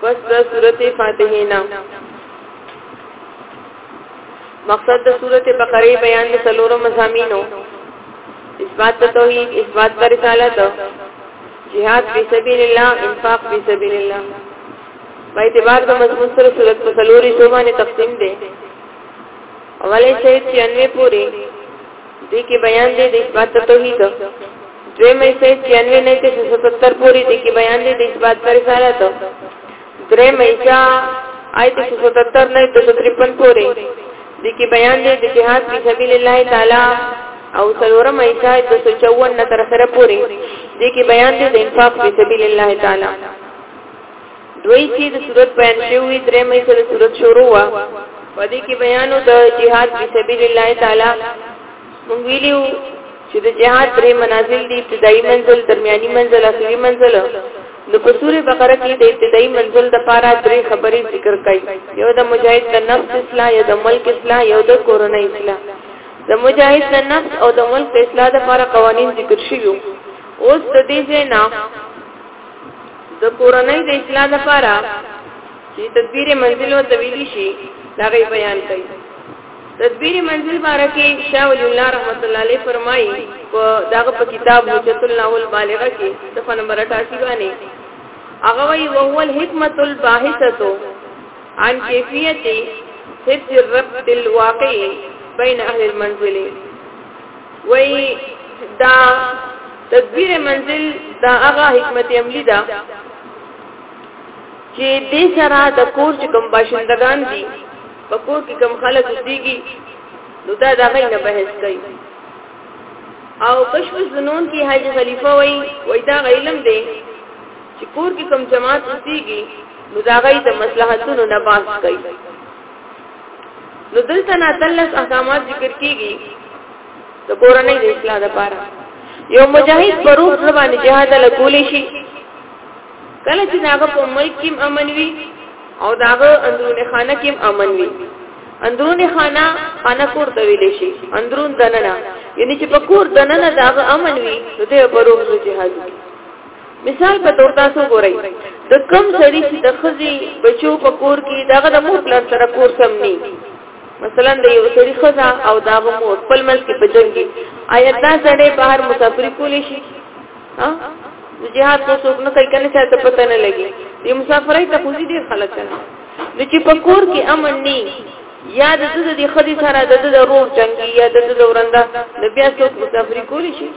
پس د سورته فاتحه نه مقصد د سورته بقره بیان د سلورو مزامینو اثبات د توحید اثبات د رسالت جهاد فی سبیل الله انفاق فی سبیل الله په اعتبار د مضمون سره صورت په سلوري شوبانه تقسیم ده اولې شهید 96 پوری دې کې بیان دی د اثبات توحید دویم ایسه 96 نه چې 170 پوری دې کې بیان دی د اثبات پر رسالت دریم ایسه آیت 170 نه 253 پوری دې کې بیان دی د جهاد په سبیل الله تعالی او سلورم ایسه 254 نه تر سره پوری دې کې بیان دی د انفاق په سبیل الله تعالی دوی چې د صورت بیان شوی درې مې سره صورت شروع وا په دې کې بیانو د جهاد په سبیل الله تعالی مونږ ویلو چې د جهاد درې منازل دي ابتدایي منزل درمیاني منزل اخري منزل نو په سورې بقره کې د ابتدایي منزل د پاره درې خبرې ذکر کړي یو د مجاهد د نفس اصلاح یو د ملک اصلاح یو د کورنۍ اصلاح د مجاهد د نفس او د ملک اصلاح د پاره قوانين ذکر شوي اوس د دې ځای نه د کورنۍ د اصلاح لپاره چې تدبیر منزل او تویلی شي دا غي بیان کوي تدبیر منزل بارکه شاه ولی الله رحمت الله علیه فرمایي په داغه په کتاب حجت الله البالغه کې صفه نمبر 88 باندې هغه وی وهو الحکمت الباحثه عن کیفیت حفظ الربط الواقع بین اهل المنزل وای دا تدبیر منزل دا هغه حکمت عملی ده چې دې سره د کور چې کوم باشندگان دي په کور کې کوم خلک اوسېږي نو دا دا غي نه بحث کوي او کشف زنون کې حاجی خلیفہ وای وای دا علم دی چې کور کې کوم جماعت اوسېږي نو دا غي د مصلحتونو نه باس کوي نو دلته نه تلس احکامات ذکر کیږي د کورنۍ د اصلاح لپاره یو مجاهد پروف زبان جهاد له کولی شي کله چې داغه په ملک کې امن وي او داغه اندرونه خانه کې امن وي اندرونه خانه خانه کور ته ویل شي اندرون دننه یعنی چې په کور دننه داغه امن وي نو ته پروف جهاد کوي مثال په تور تاسو ګورئ د کم سړي چې د خزي بچو په کور کې دغه د مور پلان سره کور سم ني مثلا د یو سړي خزا او دا مور خپل مل کې بجنګ دي آیا دا سړی بهر مسافر کولی شي ها جهاد کو څوک نه کوي کنه چې ته پته نه لګي دې مسافرای ته خوځي دي خلک کنه د چې په کور کې امن ني یا د دې د خدي سره د د روح جنگي یا د د ورنده د بیا څوک مسافر کولی شي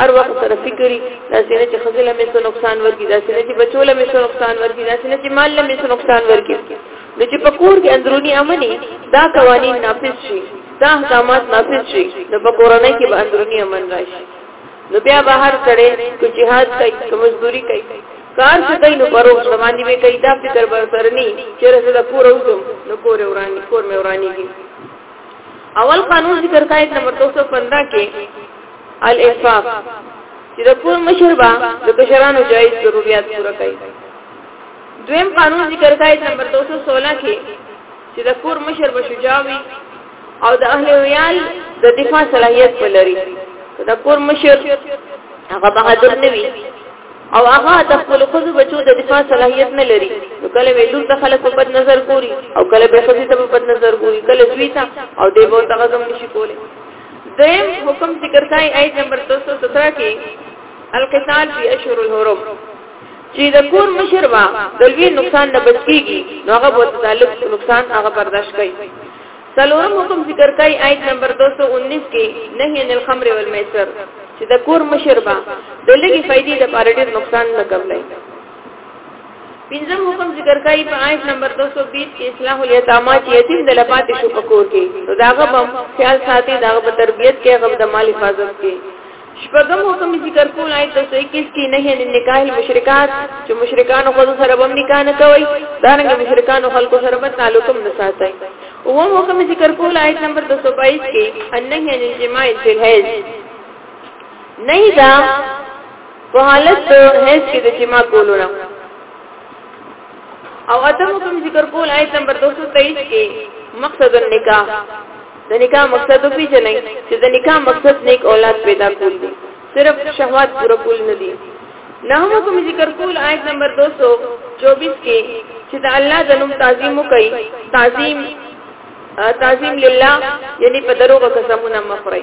هر وخت سره فکرې دا سینه چې خزل مې څه نقصان ورکړي دا سینه چې بچو له مې څه نقصان ورکړي دا سینه چې مال له مې څه نقصان ورکړي نو چې په کور کې اندرونی امني دا قوانين نافذ شي دا احکامات نافذ شي نو په کورنۍ کې به اندرونی امن راشي نو بیا بهر سره کو جهاد کوي کو مزدوري کوي کار څه کوي نو پرو زماني به کوي دا فکر بر سرني چې رسې دا کور اوسم نو کور ورانی کور مې ورانی اول قانون ذکر کایت نمبر 215 کې الانفاق چې د کور مشر با د کشرانو جایز ضرورت پوره کوي دویم قانون ذکر کای نمبر 216 کې چې د کور مشر به شجاع وي او د اهل ویال د دفاع صلاحیت ولري د کور مشر هغه بهادر نه وي او هغه د خپل خود بچو د دفاع صلاحیت نه لري نو کله به لور د خلکو په نظر ګوري او کله به خزي ته په نظر ګوري کله دوی ته او دی به تغزم نشي کولی دیم حکم ذکر کای آیت نمبر 217 کې القتال فی اشهر الحرم چې د کور مشر وا د لوی نقصان نه بچ کیږي نو هغه په تعلق نقصان هغه برداشت کوي سلورم حکم ذکر کای آیت نمبر 219 کې نهی عن الخمر والمیسر چې د کور مشر وا د لګي فائدې د پاره ډیر نقصان نه کوي پنځم حکم ذکر کوي په آیت نمبر 220 کې اصلاح الیتاما چې یتیم د لپات شو پکور کې نو داغه بم خیال ساتي داغه په تربیت کې غو د مال حفاظت کې شپږم حکم ذکر کول آیت 221 کې نه هي نکاح المشرکات چې مشرکان خو سره بم نکاح نه کوي دا نه مشرکان خلکو سره په تعلقم نه ساتي او حکم ذکر کول آیت نمبر 222 کې انه هي الجماع فی الحیض نه دا په حالت د هیڅ کې د جما کولو نه او اتم کوم ذکر کول آیت نمبر 223 کې مقصد النکاح د نکاح مقصد په پیژنې چې د نکاح مقصد نیک اولاد پیدا کول دي صرف شهوات پوره کول نه دي نه هم کوم ذکر کول آیت نمبر 224 کې چې د الله د نوم تعظیم وکړي تعظیم تعظیم لله یعنی په دروغه قسمونه مخړی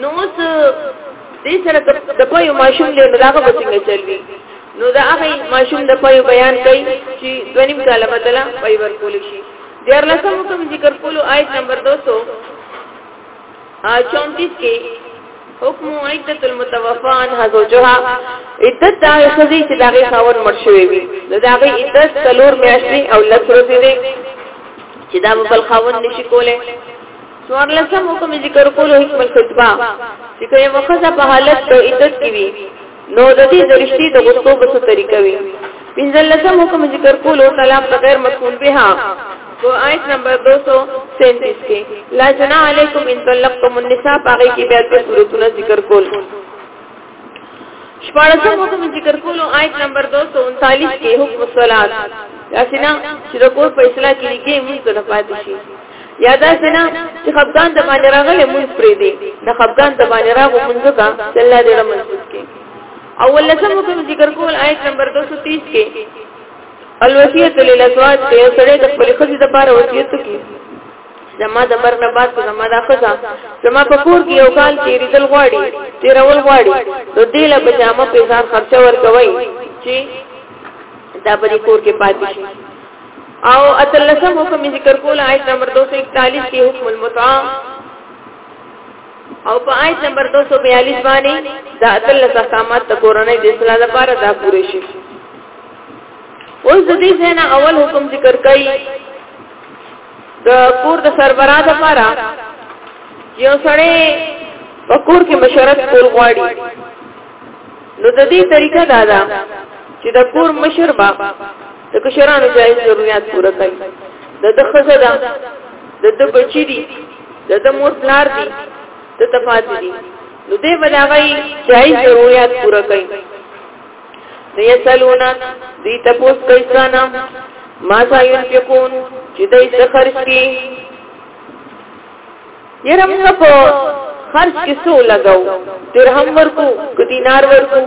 نو اوس دې سره د پویو ماشوم دې نو داغه بچنګ چلوي نو دا هغه ماشوم د پویو بیان کوي چې دونیم کاله بدلا پوی ورکول شي دیار لسم حکم ذکر کولو آیت نمبر 200 34 کې حکم عدت المتوفا عنها زوجها عدت دا خزي چې داغه خاون مړ شوی وي نو داغه عدت څلور میاشتې او لس ورځې دي چې دا بل خاون نشي کوله څوارلسم حکم ذکر کولو حکم الخطبه چې کومه مخزه په حالت د عدت کې وي نو د دې درشتي د غوښتو په څه طریقه وي پنځلسم حکم ذکر کولو طلاق غیر مقبول به تو آیت نمبر 237 کې لا جنا علیکم ان طلقتم النساء باغی کې بیا د صورتونو ذکر کول شپارسم حکم ذکر کولو آیت نمبر 239 کې حکم صلات یا سینا چې د کور په اصلاح کې لګي موږ ته پاتې شي یا دا سینا چې خفقان د باندې راغلي موږ پرې دي د خفقان د باندې راغو موږ کا چې الله دې رحمت کې اول لسم حکم ذکر کول آیت نمبر 230 کې الوصیت للازواج ته سره د خپل خزې د پاره وصیت کې زما د مر نه بعد زما د خزا زما په کور کې یو کال تیری دل غواړي تیرول غواړي نو دې له پجامه په ځان خرچه ورکوي چې دا په کور کې پاتې شي او اتلسم حکم ذکر کول آیت نمبر 241 کې حکم المتعه او په آیت نمبر 242 باندې دا اتلس احکامات د کورنۍ د اصلاح لپاره دا پوره شي اوس د دې څخه اول حکم ذکر کړي د کور د سربراه لپاره یو سړی په کور کې مشورت کول غواړي نو د دې طریقه دا ده چې د کور مشر با د کشرانو جایز ضرورت پوره کوي د د خزه ده د د بچی دي د د مور پلار دي د تفاضل دي نو دې بلاوي جایز ضرورت پوره کوي یسلونا دی تپوس کوي ستانه ما سا ينفقون چې دای څه خرج کی یره موږ په خرج کې څو لګاو درهم ورکو دینار ورکو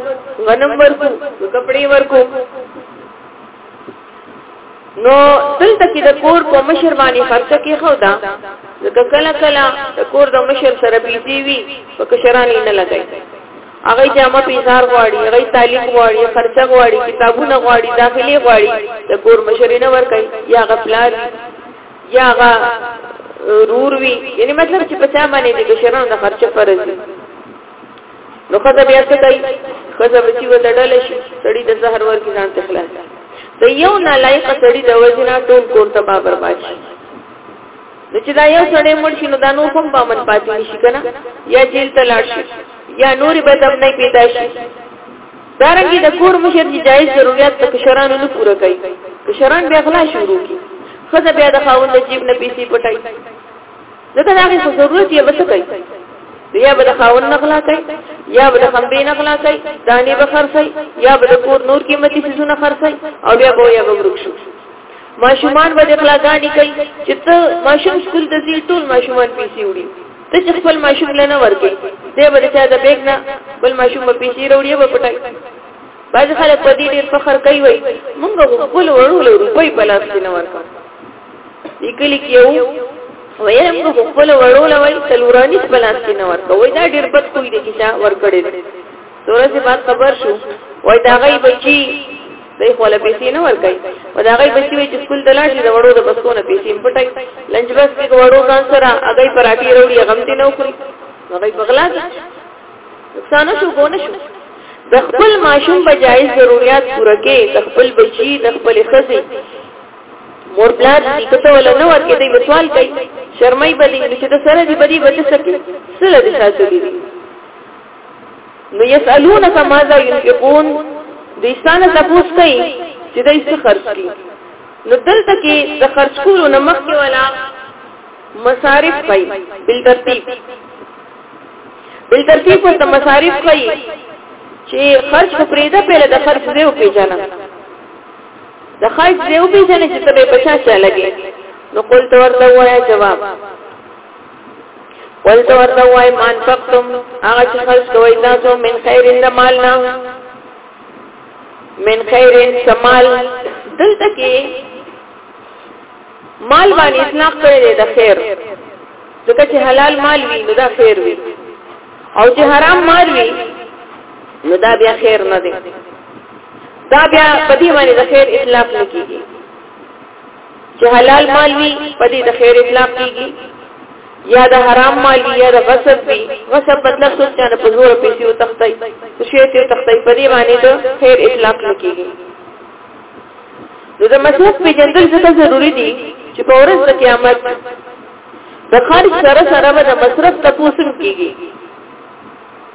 غنم ورکو کپڑے ورکو نو دلته کې د کور په مشر باندې خرچه کې خو دا ځکه کله کله د کور د مشر سره بيزي وي په کشراني نه لګي هغه جامه پیزار غواړي هغه تعلیم غواړي خرچه غواړي کتابونه غواړي داخلي غواړي د کور مشرینه ور کوي یا غفلار یا غا رور وی یعنی مطلب چې په چا باندې د بشرانو د خرچه فرض دي نو خزه بیا څه کوي خزه بچي و دړل شي سړی د زهر ور کې ځان تخلاص د یو نالایق سړی د وجنا ټول کور تباہ برباد شي نو چې دا یو سړی مړ شي نو دا نو هم پامن پاتې نشي کنه یا جیل ته لاړ شي یا نورې به دم نه پیدا شي دارنګي د کور مشر چې جایز ضرورت په کشرانو نه پوره کوي کشران بیا غلا شروع کوي خزه بیا د خاوند جیب نه پیسې پټای ځکه دا هیڅ ضرورت یې بس کوي یا به د خاوند نغلا کوي یا به د خمبې نغلا کوي دانی به خرڅي یا به د کور نور قیمتي څه نه خرڅي او بیا به یې غوړښت ماشومان به د خلاګانی کوي چې ته ماشوم سکول ته ځي ټول ماشومان پیسې وړي ته چې خپل ماشوم لنه ورکې دی به چا د بیگ نه بل ماشوم به پیسې وړي به پټای باز خلک په دې ډیر فخر کوي وای مونږ خپل وړو له روپۍ په لاس نه ورکو لیکل کیو وای مونږ خپل وړو له وای تلورانی په لاس نه ورکو وای دا ډیر بد کوی دی چې ورکړي تورسه بات خبر شو وای دا غي بچي دای خو له پیسې نه ورکای او دا غي بچي وي چې سکول ته لاړ شي د وړو د بسونه پیسې پټای لنچ باکس کې وړو ځان سره هغه پراټي وروړي غم دې نه وکړي هغه بغلا دي نقصان شو کو نه شو د خپل ماشوم په جایز ضرورت پوره کې د خپل بچي د خپل خزي مور پلار دې کته ولا نه ورکې دې سوال کوي شرمای بدی چې د سره دې بدی بچ سکے سره دې ساتو دي نو یسالونک ماذا ينفقون د ایستانه تپوس کوي چې د ایست خرج کی نو دلته کې د خرج کولو نه مخکې ولا مصارف کوي بل ترتیب بل ترتیب ورته مصارف کوي چې خرج کو پریده پهله د خرج دیو پیژنه د خرج دیو پیژنه چې ته به پچا چا لګي نو قلت ورته وایا جواب ولته ورته وای مان فقتم هغه چې خرج کوي تاسو من خیر د مال نه من خیر سمال دلته کې مال باندې اطلاق کړی دی د خیر ځکه چې حلال مال وي نو دا خیر وي او چې حرام مال وي نو دا بیا خیر نه دی دا بیا په دې باندې د خیر اطلاق نه کیږي چې حلال مال وي په دې د خیر اطلاق کیږي یا د حرام مال وي یا د غصب وي غصب مطلب څه چې نه په زور پیسې او تختای شي ته تختای په دې باندې د خیر اطلاق کیږي نو د مسلک په جندل څه ضروری دي چې په ورځ د قیامت د خارج سره سره د مصرف تاسو کیږي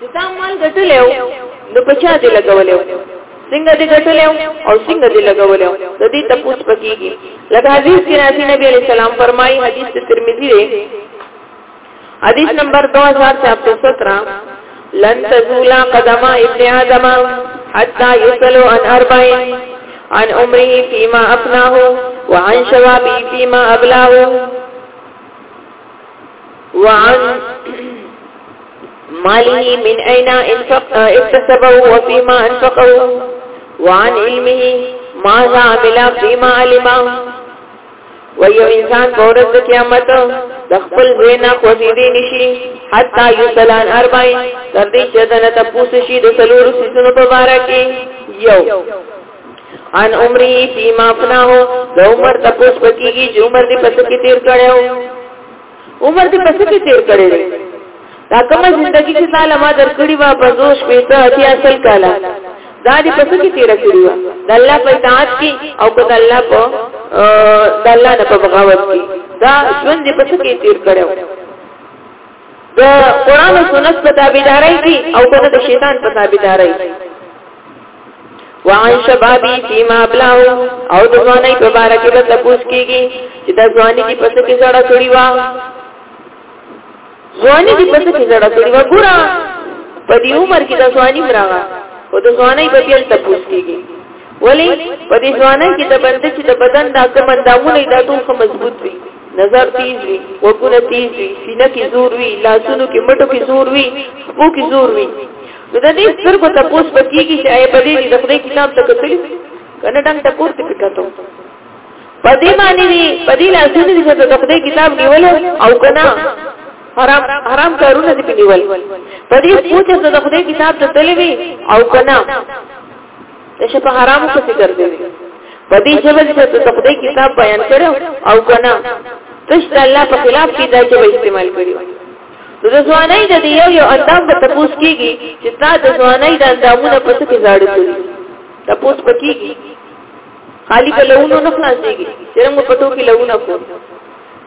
چې تا مال ګټلی و نو په چا دې لګولی و څنګه دې ګټلی و او څنګه دې لګولی و د دې تپوس پکېږي لکه حدیث کې راځي نبی علیه السلام فرمایي حدیث د ترمذي دی حدیث نمبر 2417 لن تزول قدم ابن آدم حتى يسألوا عن أربع عن عمره فيما أفناه وعن شبابه فيما أبلاه وعن ماله من اين انفق اكتسبه وفيما انفقه وعن علمه ماذا عمل فيما علم ويو انسان فورز د قیامت د خپل زینا خوځېدې نشي حتا یسلان اربعین تر دې چې دنه تاسو شي د سلور سيزونو په اړه کې یو ان عمرې فيما فناه د عمر تاسو پکېږي چې عمر دې پس کې تیر کړو عمر دې په څه کې تیر کړی دی دا کومه ژوندۍ چې تعالی ما درکړي وا په دوش پیته هتي اصل کاله دا دې په څه کې تیر کړی وا د الله په اطاعت کې او کو د الله په د الله نه په بغاوت کې دا ژوند دې په څه کې تیر کړو د قران او سنت په تابعداري کې او کو د شیطان په تابعداري وعن شبابی فیما ابلاو او د ځواني په باره کې به تپوس کیږي چې د ځواني دی پس کې زړه کړی وا ځواني دی پس کې زړه کړی وا ګورا په دې عمر کې د ځواني مراغه او د ځواني په پیل تپوس کیږي ولی په دې ځواني کې د بندې چې د بدن د کوم اندامونه د ټول خو مضبوط وي نظر تیز وي وګونه تیز وي سینه کې زور وي لاسونو کې مټو کې زور وي خو کې زور وي نو د دې سترګو تپوس پکېږي چې آی په دې د خدای کتاب ته کتلی کنه ډنګ ته پورته پکاتو په دې باندې دی په دې لاسونه دې چې د خدای کتاب نیول او کنه حرام حرام کارونه دې نیول په دې پوهه چې د خدای کتاب ته تللی وي او کنه چې په حرامو کې فکر دی په دې چې د خدای کتاب بیان کړو او کنه تش د الله په خلاف کې دا چې استعمال کړی د ځوانۍ د یو یو اندام په تپوس کېږي چې تا د ځوانۍ د اندامونو په څه کې زاړه کړي تپوس پکېږي خالی په لونو نه خلاصېږي چې موږ په تو کې لونه کو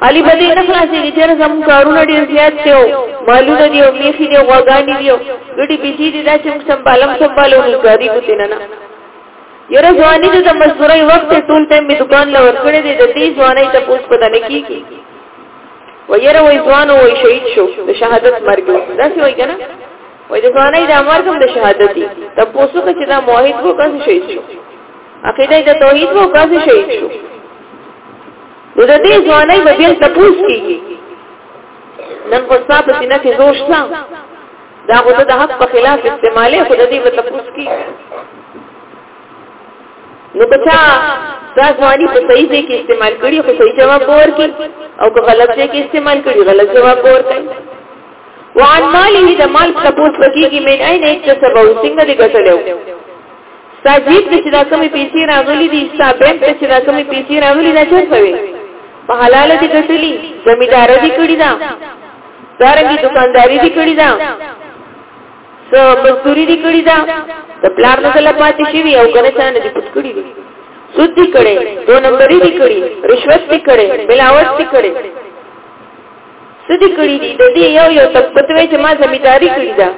خالی په دې نه خلاصېږي چې زموږ کارونه ډېر زیات شي او مالونه دی او میخي دی او غاګانی دی او ګډي بيزي دي دا چې موږ سمبالم سمبالو نه کاری کوته نه نه یره ځواني د مزدوري وخت ټول ټیم می دکان لور کړې دي د دې ځواني ته پوس پدانه کیږي و یره وای ځوان وای شهید شو د شهادت مرګ دا څه وای کنه وای د ځواني د امر کوم د شهادت دي ته پوسو چې دا موحد وو کس شهید شو عقیده د توحید وو کس شهید شو نو د دې ځواني به بیا تپوس کیږي نن خو صاحب سینه کې زور شته دا غوته د حق په خلاف استعماله خو د دې په تپوس کیږي نو که چا دا ځواني په صحیح ځای کې استعمال کړي خو صحیح جواب ورکړي او که غلط ځای کې استعمال کړي غلط جواب ورکړي وعن ماله د مال تپوس وکیږي من عین اکتسب او څنګه دې ګټلو ساجیب چې دا کومې پیسې راغلي دي صاحب ته چې دا کومې پیسې راغلي دا چرته وي په حلال دي ګټلي زمیدار دي کړی دا دارنګي دکانداري دي کړی دا څه مزدوري دي کړی دا د پلار نه غلا پاتې شي او کنه چا نه دي پټ کړی دي سود دي کړي دو نمبرې دي کړي رشوت دي کړي ملاوت دي کړي سدي کړی دي د دې یو یو تپتوي چې ما زمیداری کړی دا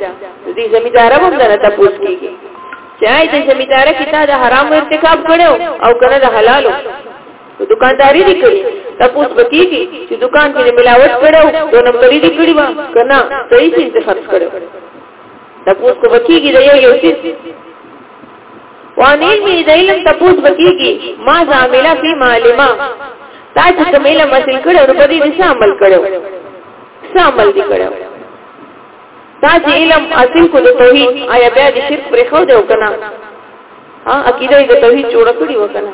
د دې زمیداره هم نه تاسو کیږي چې آی د زمیداره کته د حرام ارتکاب کړو او کنه د حلالو په دکانداري دي کړی تاسو بکیږي چې دکان کې ملاوت کړو د نمبرې دي کړی و کنه صحیح څه انتخاب کړو تاسو کو بکیږي د یو یو څه وانه می د علم تاسو بکیږي ما زاملا فی معلومه تا چې کوم علم حاصل کړو نو په دې څه عمل کړو څه عمل دي کړو تا چې علم حاصل کو د توحید آیا بیا د شرک پرې خو دی او کنه ها عقیده یې د توحید جوړ کړی وکنه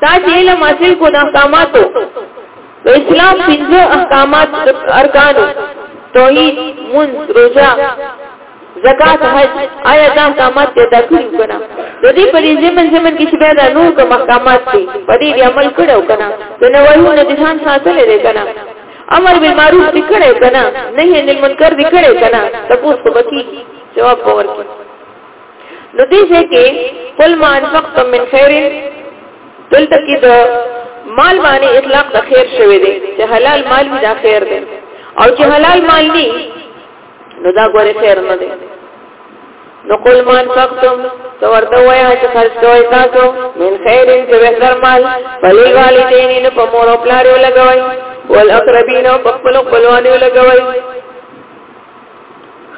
تا چې علم حاصل کو د احکاماتو د اسلام پنځه احکامات ارکان توحید مون روزه زکات حج آیا دا احکامات ته داخل کنا د دې په دې زمن زمن کې چې دا نور کوم احکامات دي په دې عمل کړو کنا د نوایونه د ځان ساتل لري کنا امر بالمعروف وکړي کنا نه یې منکر وکړي کنا تاسو په بکی جواب ورکړئ نو دې ځای کې قل ما انفقتم من خیر دلته کې د مال باندې اطلاق د خیر شوی دی چې حلال مال وي دا خیر دی او چې حلال مال نه نو دا ګوره خیر نه دی نو قل ما انفقتم تو ورته وایا چې خرج کوی تاسو من خیر چې بهتر مال بلی والدین نو په مور او پلار لګوي والاقربین او په خپل خپلوانو لګوي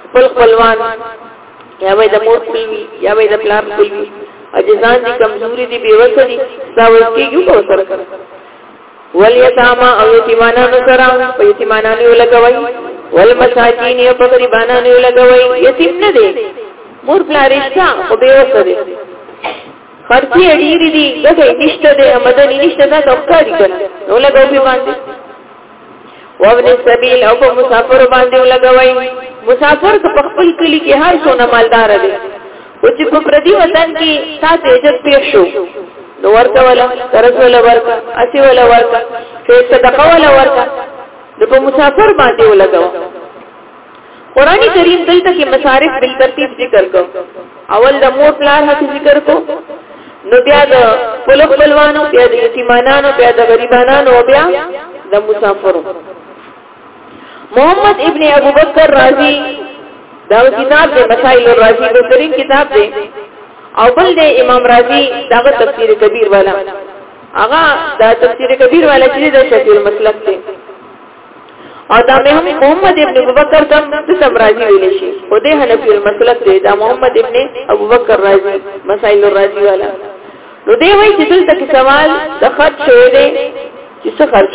خپل خپلوان یا وای د مور خپل وی یا وای د پلار خپل وی اجزان دي کمزوري دي بیوسه دي دا ورکی یو کو سره کړ ولیتاما او یتیمانانو سره په یتیمانانو لګوي والمساکین یو په غریبانانو لګوي یتیم نه دي مور پلارشتا او بیوسه دي خرچي اړيري دي دغه نشته ده مدني نشته ده ډاکټر دي کنه نو لګوي باندې وابن السبيل او په مسافر باندې لګوي مسافر په خپل کلی کې هر څونه مالدار دی او چې په پردي وطن کې تاسو عزت پیښ شو نو ورته ولا قرض ولا ورکا اسی ولا ورکا چې صدقه ولا ورکا د په مسافر باندې ولګو قرآن کریم دلته کې مصارف بل ترتیب ذکر کو اول د مور پلار هڅه ذکر کو نو بیا د خپل خپلوانو بیا د یتیمانانو بیا د غریبانو او بیا د مسافرو محمد ابن ابو بکر رازی دا کتاب د مسائل الرازی د ترین کتاب دی او بل د امام رازی دغه تفسیر کبیر والا هغه دا تفسیر کبیر والا چې د شفیع المسلک دی او دا به هم محمد ابن ابوبکر تم تم راضي ویل شي او د حنفي المسلک دی دا محمد ابن ابوبکر راضي مسائل الرازي والا نو دی وایي چې دلته کې سوال د خط شوی دی چې څه خرج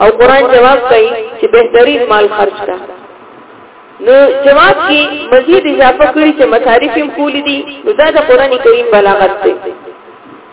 او قران جواب کوي چې بهترین مال خرج کا نو جواب کې مزید اضافه کړی چې مصارف هم کول دي نو دا د قران کریم بلاغت دی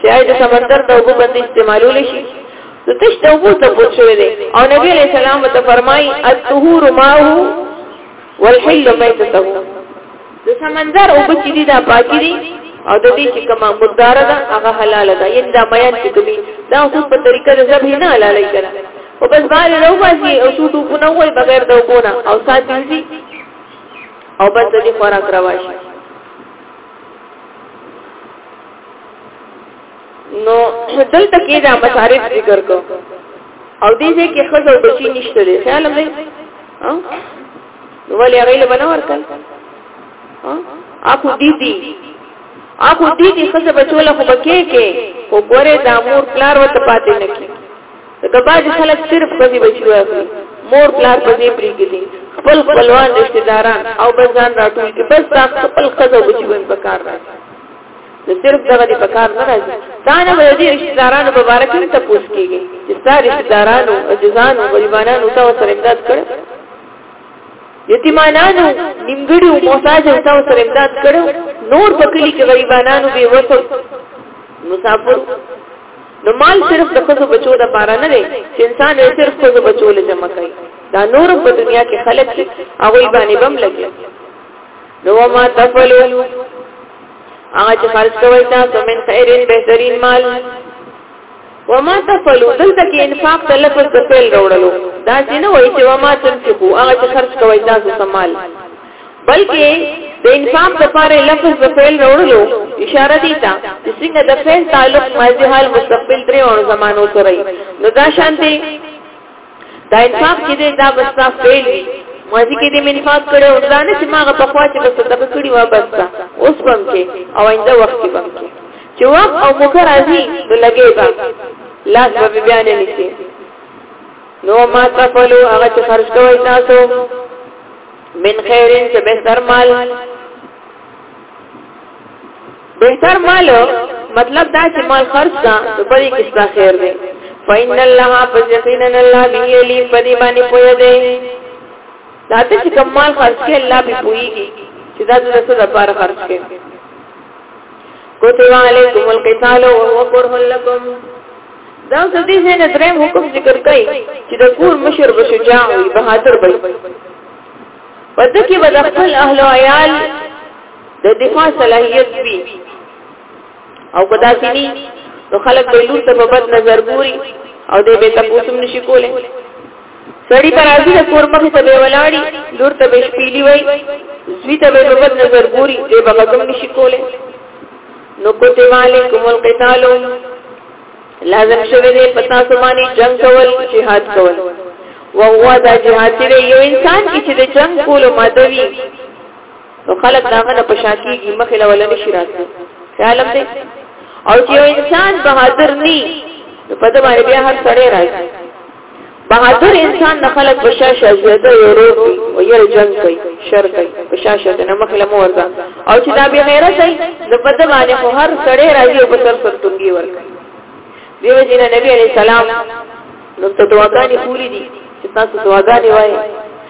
چې آی د سمندر د اوبو باندې استعمالول شي نو تش د اوبو ته پوت شوی دی او نبی علیہ السلام ته فرمایي الطهور ماء والحل میتته د سمندر اوبو چې دي دا پاکي دي او د دې چې کومه مدار ده هغه حلال ده یعنی دا میان چې کومي دا خو په طریقه د ذبح نه حلال کړه او بس باندې راوځي او څو ټکو نه وای بغیر د اوبو نه او ساتي او بس د خوراک راواشي نو دلته کې دا مصارف ذکر کو او دې دې کې خزو بچی نشته لري خیال مې ها ولې هغه له بنا ورکل ها اخو دې دې اخو دې دې خزو بچول خو بکې کې او ګوره دا مور پلار وته پاتې نه کی دا باج خلک صرف خزي بچي واخلي مور پلار په دې پری کې دي خپل خپلوان رشتہ داران او بزان راټول کې بس دا خپل خزو بچي ون پکار راځي نو صرف دغه دی په کار نه راځي دا نه به دې رشتہ دارانو په باره کې ته پوس کېږي چې ستا رشتہ دارانو عجزانو غریبانانو ته سره امداد کړ یتیمانانو نیمګړي او محتاج او ته سره امداد کړ نور په کلی کې غریبانانو به وته مسافر نو مال صرف د خزو بچو د پاره نه دی چې انسان یې صرف خزو بچو له جمع کوي دا نور په دنیا کې خلک هغه باندې بم لګي نو ما تفلو هغه چې خرج کوي تاسو من خیرین بهترین مال وما تفلو دلته کې انفاق د لفظ د فعل راوړلو دا چې نه وایي چې وما تنفقو هغه چې خرج کوي تاسو سمال بلکې د انفاق لپاره لفظ د فعل راوړلو اشاره دي ته چې څنګه د فعل تعلق ماضي حال مستقبل درې او زمانو سره نو دا شانتي دا انفاق چې دی دا بس تا فیل وي ماضي کې دې منفاق کړي او دا نه چې ماغه په خوا چې بس صدقه کړي وا بس تا اوس بم کې او آینده وخت کې بم کې چې وخت او موقع راځي نو لګي با لاس به بیا نه نشي نو ما تفلو هغه چې خرج کوي تاسو من خیرین چې بهتر مال بهتر مال مطلب دا چې مال خرج کا نو په دې کې څه خیر دی فإن الله فزقنا الله به علي پدی باندې پوهه دی دا ته چې کوم مال خرج کې الله به پوهیږي چې دا د څه لپاره خرج کې کوتوا علیکم القتال وهو کرہ لكم دا د دې نه دریم حکم ذکر کړي چې د کور مشر به شجاع وي بهادر وي پدې کې به خپل اهل او عیال د دفاع صلاحیت وی او کدا سینی نو خلک به لور ته په بد نظر ګوري او دې به تاسو هم نشي کولای سړی پر راځي د کور مخې ته به ولاړی لور ته به شپېلی وای زوی ته به په بد نظر ګوري دې به غوږم نشي کولای نو کوته مالک کومل قتالو لازم شوه دې پتا سمانی جنگ کول جهاد کول وهو دا جهاد دې یو انسان چې د جنگ کولو مادوي نو خلک داغه نه پشاکیږي مخې له ولنې شي راځي خیال دې او چې یو انسان بهادر ني په دې باندې بیا هر سړی راځي بهادر انسان نه خلک بشاشه زیاده یورو او یې جنگ کوي شر کوي بشاشه نه مخې له مور ده او چې دا به غیرت دی نو په دې باندې خو هر سړی راځي او په سر سر ټنګي ورکړي دیو جن نبی علی السلام نو ته دعاګانې پوری دي چې تاسو دعاګانې وایي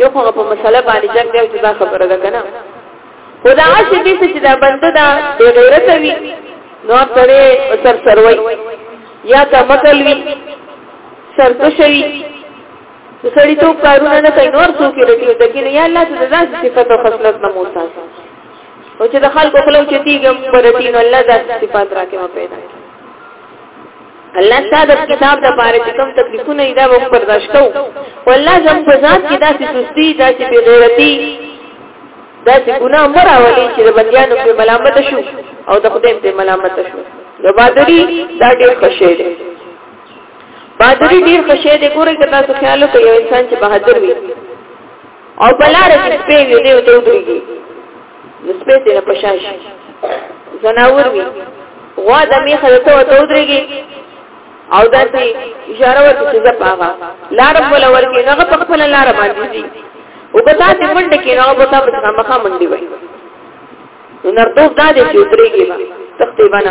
یو خو په مسله باندې جنگ دی چې دا خبره ده کنه خدا چې دې چې دا بنده دا بے غیرت وي نو سره سر سروي یا تا مکل وي سر تشوي سړی ته کارونه نه کوي نور څوک لري د کینه یا الله ته ځان صفات او خصلت نه موتا او چې د خلکو خلک چې تیګم برتین الله ذات صفات راکې ما پیدا کړ الله تعالی د کتاب د باره چې کوم تکلیفونه یې دا موږ برداشت کوو والله زم په ذات کې داسې سستی داسې بې غیرتی داسې ګناه مر راولي چې د بندیانو په ملامت شو او د خدای په ملامت شو نو بادری دا ډېر خوشې دی بادری ډېر خوشې دی ګورې که تاسو خیال وکړئ یو انسان چې بهادر وي او په لار کې سپې وي دی ته ودرېږي نو سپې ته نه پشان شي زناور وي غوا د میخه ته ته ودرېږي او داسې اشاره ورته چې زپاغه لار ولا ورکی هغه په خپل لار باندې دي او په تاسو منډه کې نو په تاسو باندې مخه منډي وای نو نرتوب دا دې چې ودرېږي تختې باندې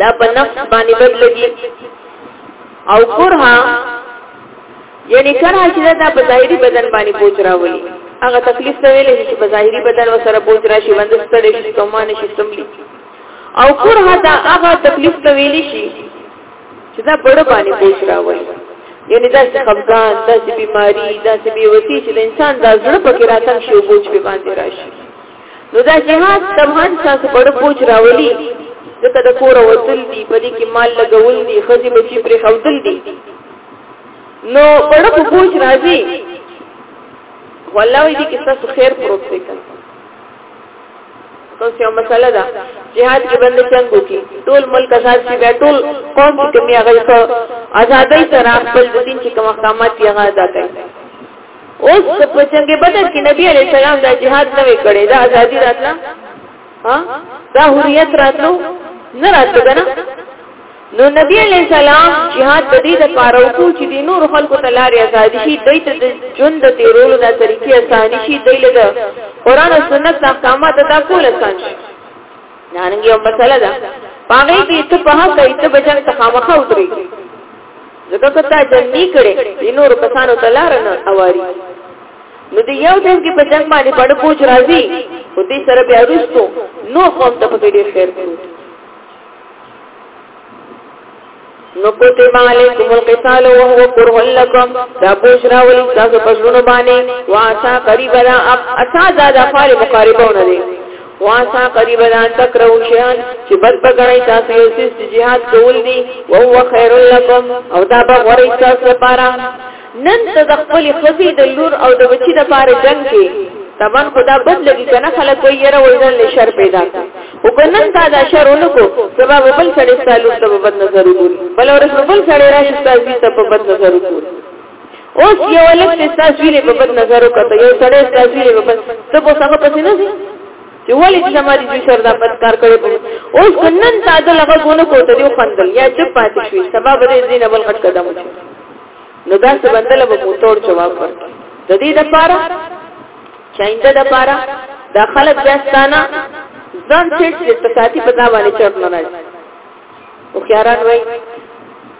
دا په نفس باندې بدلږي او کرها یعنی کرها چې دا په ظاهري بدن باندې پوچ راولي هغه تکلیف ته ویل چې په ظاهري بدن وسره پوچ راشي باندې ستړي شي تومان شي تملي او کرها دا هغه تکلیف ته ویل شي چې دا بڑو باندې پوچ راولي یعنی دا چې خفقان دا چې بیماری دا چې بیوسی چې د انسان دا زړه پکې راتم شي او پوچ په باندې راشي نو دا جهاد طبعا تاسو بڑ بوج راولي دته د کور وتل دي په دې کې مال لګول دي خزي بچي پر خودل دي نو بڑ بوج راځي والله دې کې تاسو خیر پروت دی کنه تاسو یو مسله ده جهاد کې بند څنګه کی ټول ملک آزاد شي بیا ټول قوم کې کمی هغه څه آزادۍ سره خپل دین چې کوم احکامات یې هغه ادا کوي اوس که په جنگ بدر کې نبی علی السلام دا جهاد نه وکړي دا ازادي راتله ها دا حریت راتلو نه راتلو کنه نو نبی علی السلام jihad د دې د پاره وکړو چې د نور خلکو ته لارې آزاد شي دوی ته د ژوند د تیرولو د طریقې آسان شي دوی له قرآن او سنت د احکامات ته ټول آسان شي نانګي او مسله ده پاګې کې ته په هغه کې ته بچن ته خامخا وتري ځکه که تا جنګ نه کړي د نور کسانو ته لار نه اواري نو دی یو ټیم کې په جنگ باندې پړ پوج راځي او دې سره بیا وروسته نو قوم ته په ډېر خیر پروت نو کتب علیکم القتال وهو کرہ لکم دا بشرا ولی تاسو پسونو باندې واسا قریب را اب اچھا زیادہ فار مقاربونه دي واسا قریب دا تکرو شیان چې بد بګړی تاسو یو سیس جهاد کول دي او هو خیر لکم او دا به غوړی تاسو لپاره نن ته د خپل خزي د لور او د بچی د پاره جنگ کې تمن خدا بد لګي کنه خلک وي یره ولدان له شر پیدا کړ او کنن تا دا شر ونکو سبب بل سړی تعلق ته بد نظر وګور بل ورس بل سړی راشي تاسو ته په بد نظر وګور اوس یو لک چې تاسو ویلې په بد نظر وکړه یو سړی تاسو ویلې په بد ته په څنګه پسې نه ځي چې ولې چې زماري دوی سره دا بد کار کړی په اوس کنن تا د لغه ګونه کوته دی خندل یا چې پاتې شوی سبب دې دین بل غټ قدم وشي نو دا څه بندل به مو تور جواب ورکړي د دې د پاره چاینده د پاره دا خلک داستانه ځان چې اقتصادي په ځا باندې چرته نه راځي او خیاران وایي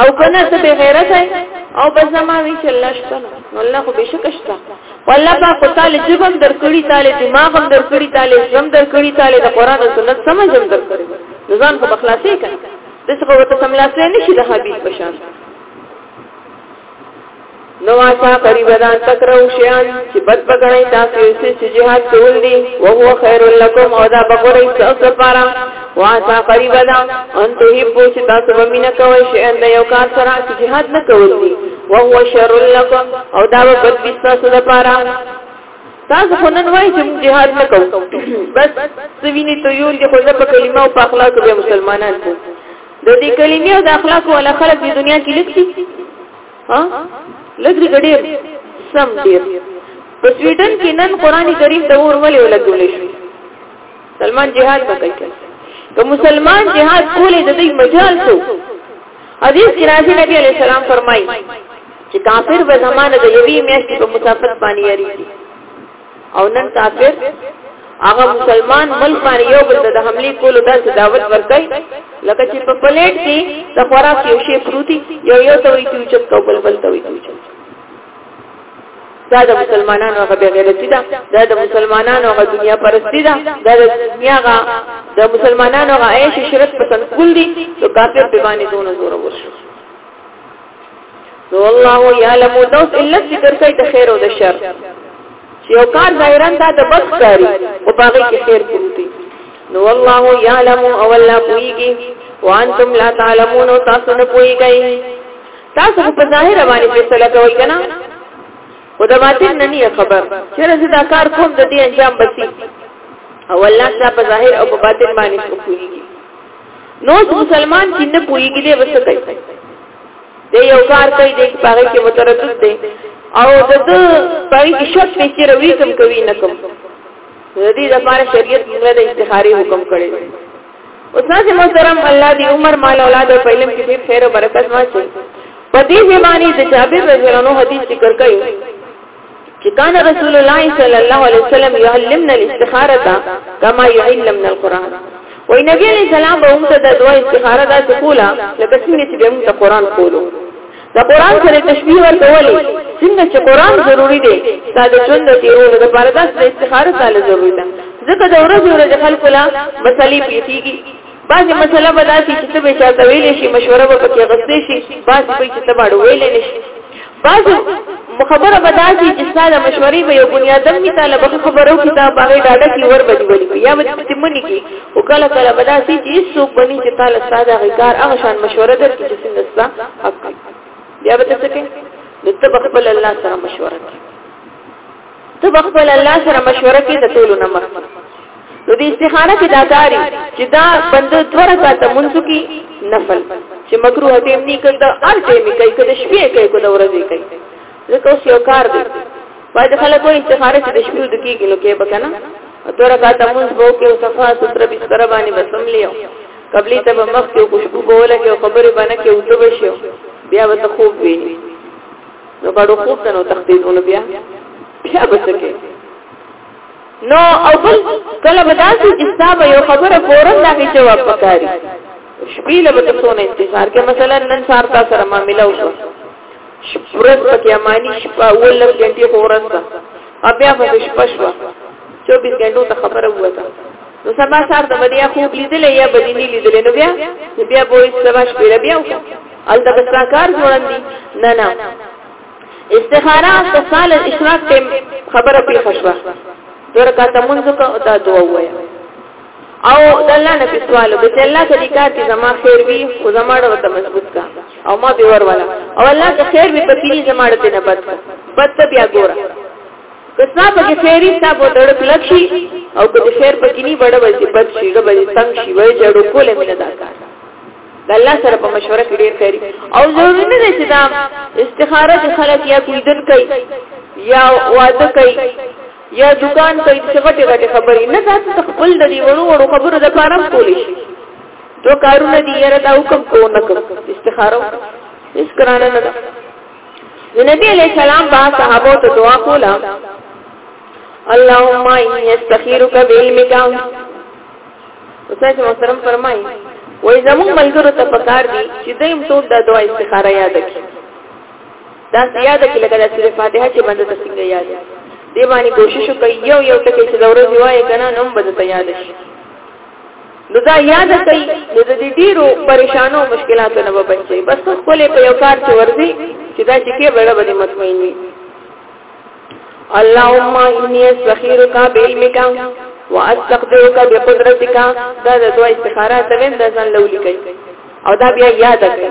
او کنه ته به غیرت ہے او بس زما وی چې الله شته نو الله خو بشک شته والله با کو تعالی جبم درکړی تعالی دماغ هم درکړی تعالی زم درکړی تعالی د قران او سنت سمج هم درکړی ځان کو بخلاصې کړه دغه وته سملاصې نشي د حبیب بشان نو آسا قریب ده ان تکرهو شیان چې بد بګړی تاسو یو څه چې جهاد کول دي او هو خیر لکم او دا بګړی تاسو لپاره واسا قریب ده ان ته هی پوښ تاسو ومینه کوي شیان د یو کار سره چې جهاد نه کول دي او هو شر لکم او دا بد دي تاسو لپاره تاسو خو نن وایي چې جهاد نه کوو بس سوینه ته یو دي خو د په کلمه او په اخلاق به مسلمانان دي د دې کلمې او د اخلاق ولا خلک د دنیا کې لکتي ها لګري غډي سم ډیر په سویډن کې نن قران کریم د اور ولې ولګول شو سلمان جهاد وکړي که مسلمان جهاد کولې د دې مجال څو حدیث کې راځي نبی علی السلام فرمایي چې کافر به زمانه د یوې میاشتې په مسافت باندې یاري او نن کافر هغه مسلمان ملک باندې یو بل د حمله کولو داسې دعوت ورکړي لکه چې په پلیټ کې د خوراک یو شی پروتي یو یو ته وي چې چپ کو بل بل ته وي چې دا د مسلمانانو هغه بغیرتی ده دا د مسلمانانو هغه دنیا پرستی ده دا د دنیا هغه د مسلمانانو هغه عیش شرط پسند کول دي نو کافر به باندې دونه زور ورشي نو الله یعلم نو علت ذکر کوي د خیر او د شر چې یو کار ظاهرا دا د بد کاری او باغی کې خیر پروت دی نو الله یعلم او الله پویږي وانتم لا تعلمون او تاسو نه پویږئ تاسو په ظاهر باندې فیصله کوي کنه او د باطن نه نه خبر چیرې چې دا کار کوم د دې انجام بسی او الله تعالی په ظاهر او په باطن باندې پویږي نو چې مسلمان چې نه پويږي دی وسه کوي دی یو کار کوي دی پاره کې متردد دی او د دې پای کې شک نه چې روي کم کوي نه کوم د دې لپاره شریعت موږ د استخاري حکم کړی استاد محترم الله دی عمر مال اولاد او پهلم کې ډېر خیر او برکت واچي په دې زماني د جابر رضی الله عنه حدیث ذکر کړي چې کان رسول الله صلی الله علیه وسلم يعلمنا الاستخاره کما يعلمنا القران وای نبی علیہ السلام به موږ ته د دعا استخاره دا کوله لکه څنګه چې به موږ ته قران کولو د قران سره تشبیه ورکولې څنګه چې قران ضروری دی دا د ژوند د تیرولو لپاره د استخاره تعالی ضروری ده ځکه د ورځې ورځې خلکو لا مسلې پیږي بعضې مسله به داسې چې ته به چا ته ویلی شي مشوره به پکې غستې شي بعضې به چې ته باړو ویلی نه شي بعضې خبره به داسې چې ستا د مشورې به یو بنیادم وي تاله به خبرو کې تا باغې ډاډه کې ور به دي ولي یا به دې منې کې او کله کله به داسې چې هېڅوک به نه چې تاله ستا د هغې کار هغه شان مشوره درکړي چې څنګه ستا حق بیا به ته څه کوې نو ته به خپل الله سره مشوره کوې ته بخبل الله سره مشوره کې د ټولو نه مخکې نو د استخاره کې دا کاری چې دا بند دوه رکعات منځ کې نفل چې مکروه دې نه کړ دا ار دې می کوي کله شپې کوي کله ورځې کوي ځکه اوس یو کار دی باید خلک وایي استخاره چې د شپې د کېږي نو کې بکنه دوه رکعات منځ وو کې صفه ستر به ستر باندې بسم لیو قبلی ته مخ کې خوشبو بوله کې خبره باندې کې وته بشو بیا وته خوب ویني نو غړو خوب ته نو تخدید ونه بیا بیا بچکه نو او بل کله به داسې چې تاسو یو خبره فورن دا کې جواب وکړي شپې له به تاسو نه انتظار کې مثلا نن سار تاسو سره معاملې وشو شپرس پکې امانی شپه ولر غنټې فورن دا بیا به شپه شو 24 غنټو ته خبره وته نو سبا سار ته به یا خوب لیدلې یا به دې نه لیدلې نو بیا نو بیا به یې سبا شپې بیا وکړه الته بس کار جوړن دي نه نه استخاره د سال اشراق ته خبره پی خشوا دور کا تمنځ کو او دا دعا وایا او د الله نه سوال به چې الله کدي کار کې زما خیر وي او زما ورته مضبوط کا او ما به ور والا او الله که خیر وي پکې زما ورته نه بد بد بیا ګوره کسا پکې فیری تا په دړ کلک شي او کله فیر پکې نی وړ وځي بد شي غو به تنگ شي وای جوړو کوله مینه دا کار د الله سره په مشوره کې ډیر کاری او ضروري نه دی چې دا استخاره د خلک یا کوی دن کوي یا واده کوي یا دکان کوي چې غټه غټه خبرې نه تاسو خپل د دې وړو وړو خبرو د پاره کولی شي تو کارونه دی یره دا حکم کو نه کوم استخاره اس کرانه نه نو نبی علیہ السلام با صحابو ته دعا کولا اللهم انی استخیرک بعلمک استاد محترم فرمایي وای زمون ملګرو ته پکار دي چې دیم ټول د دعا استخاره یاد کړي دا یاد کړي لکه د سورې فاتحه چې باندې تاسو څنګه یاد دی باندې کوشش وکړئ یو یو ټکی چې ضرورت وایي کنه نو به ته یاد شي نو دا یاد کړئ نو د دې ډیرو پریشانو مشکلاتو نه وبچي بس خپل په یو کار کې ورځي چې دا چې کې بڑا باندې مطمئن وي اللهم انی استخیرک بعلمک واستقدرک بقدرتک دا د دوه استخاره ته وند ځان لولي کوي او دا بیا یاد کړئ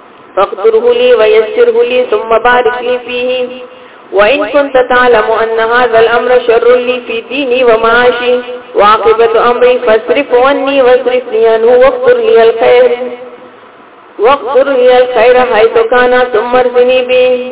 فاقدره لي ويسره لي ثم بارك لي فيه وإن كنت تعلم أن هذا الأمر شر لي في ديني ومعاشي وعاقبة أمري فاصرف عني واصرفني عنه واغفر لي الخير واغفر لي الخير حيث كان ثم ارزني به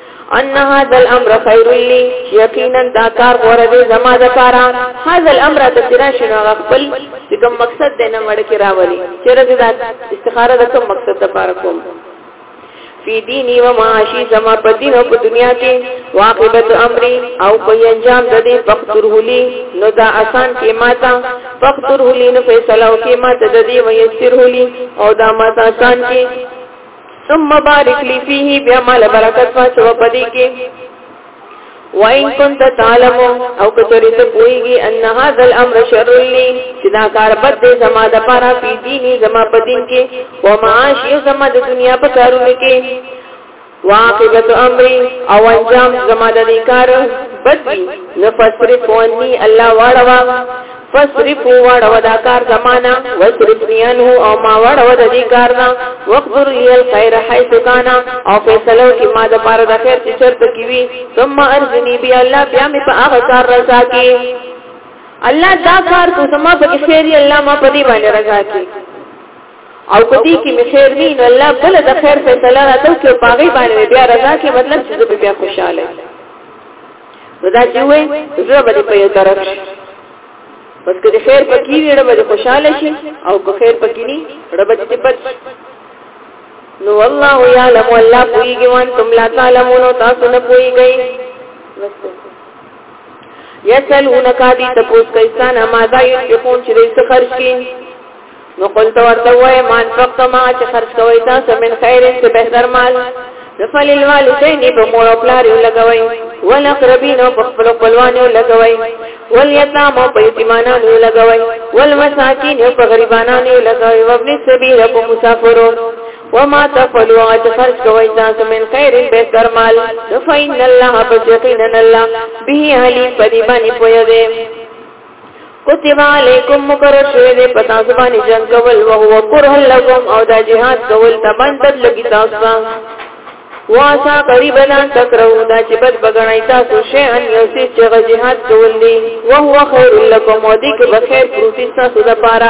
ان هذا الامر خير لي یقینا دا کار غوړه دې زما د پاره هذا الامر د تیرا شنو خپل چې کوم مقصد دې نه مړ کې راولي چې رضی دا استخاره د کوم مقصد د پاره کوم فی دینی و معاشی زما په دین او په دنیا کې واقعبت امری او په انجام د دې فقطر هلی نو دا آسان کې ماتا فقطر هلی نو فیصله او کې ماته د دې ویسر هلی او دا ماته آسان کې ثم بارک لی فیه بیا مال برکت واچو پدی کې وَإِن كُنْتَ تَعْلَمُ او کچری ته پويږي ان هاذا الامر شر لي چې دا کار بد دی زما د پاره په دیني زما په دین کې او معاش یې زما د دنیا په کارونه کې واقعت امري او انجام زما د دې کار بد دی نفسر کوونی الله واړوا فصرف واړو دا کار زمانہ وصرفنی عنه او ما واړو د دې کار نه وقدر لی الخير حيث كان او فیصلو کې ما د پاره د خیر چې شرط کی وی ثم ارزنی بی الله بیا می په هغه کار رضا کی الله دا کار کو سما په خیر الله ما په دې باندې رضا کی او کدی کې می خیر وی نو الله بل د خیر فیصله راته کې پاغي باندې بیا رضا کی مطلب چې زه بیا خوشاله نو دا چې وې زړه به په یو طرف شي پس که خیر پکې وي رب دې خوشاله شي او که خیر پکې نه رب دې بد نو والله يعلم والله پويږي وان تم لا تعلمون تاسو نه پويږئ یسلونک دی تپوس کیسان ما دا یو چې خرج کین نو قلت ورته وای مان فقط ما چې خرج کوي تاسو من خیر څه بهتر مال نفل الوالدین په مور او پلار یو لګوي ول اقربین او خپل خپلوان یو لګوي ول یتام او یتیمانان یو لګوي ول مساکین او غریبانان یو لګوي وابن سبیل او مسافرو وما تفعلوا اج خرج کوي تاسو من خیر بهتر مال فإن الله بجقینا الله به علیم پدی باندې پوهه کتب علیکم مقرر شوی دی په تاسو باندې جنگ کول او هو کرہ لکم او دا جهاد کول تبان بد لګی تاسو ته واسا قریب لان تکرو دا چې بد بغړای تاسو شی ان یو څه چې جهاد کول دی او هو خیر لکم او دې کې بخیر پروتي تاسو لپاره